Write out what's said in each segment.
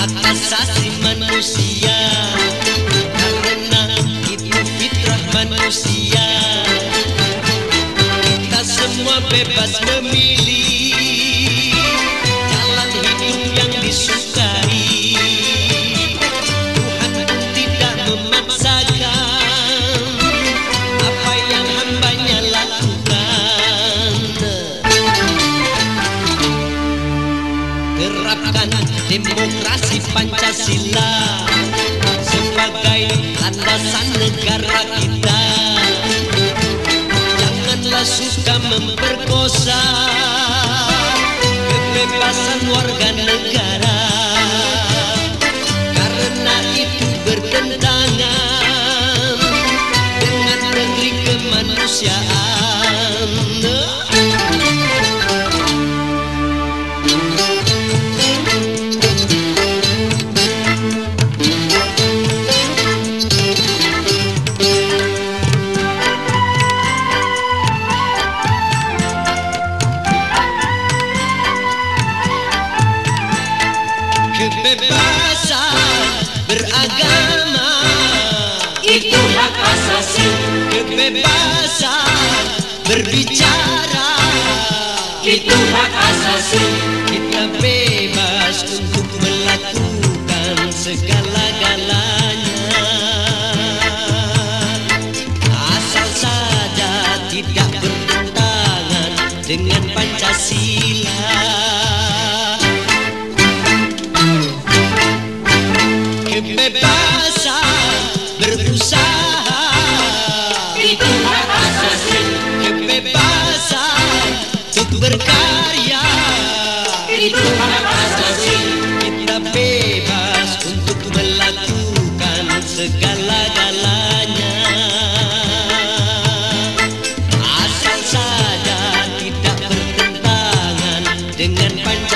hak asasi manusia. Karena itu fitrah manusia. Kita semua bebas memilih. Demokrasi Pancasila Sebagai landasan negara kita. Janganlah suka memperkosa Kebebasan warga negara. Karena itu bertentangan Dengan negeri kemanusiaan Kebebasan beragama. Itu hak asasi. Kebebasan berbicara. Itu hak asasi. Kita bebas untuk melakukan segala-galanya. Asal saja tidak bertentangan dengan Pancasila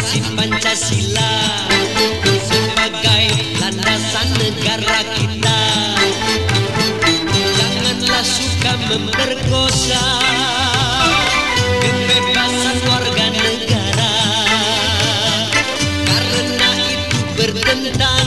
demokrasi Pancasila Sebagai landasan negara kita. Janganlah suka memperkosa Kebebasan warga negara. Karena itu bertentangan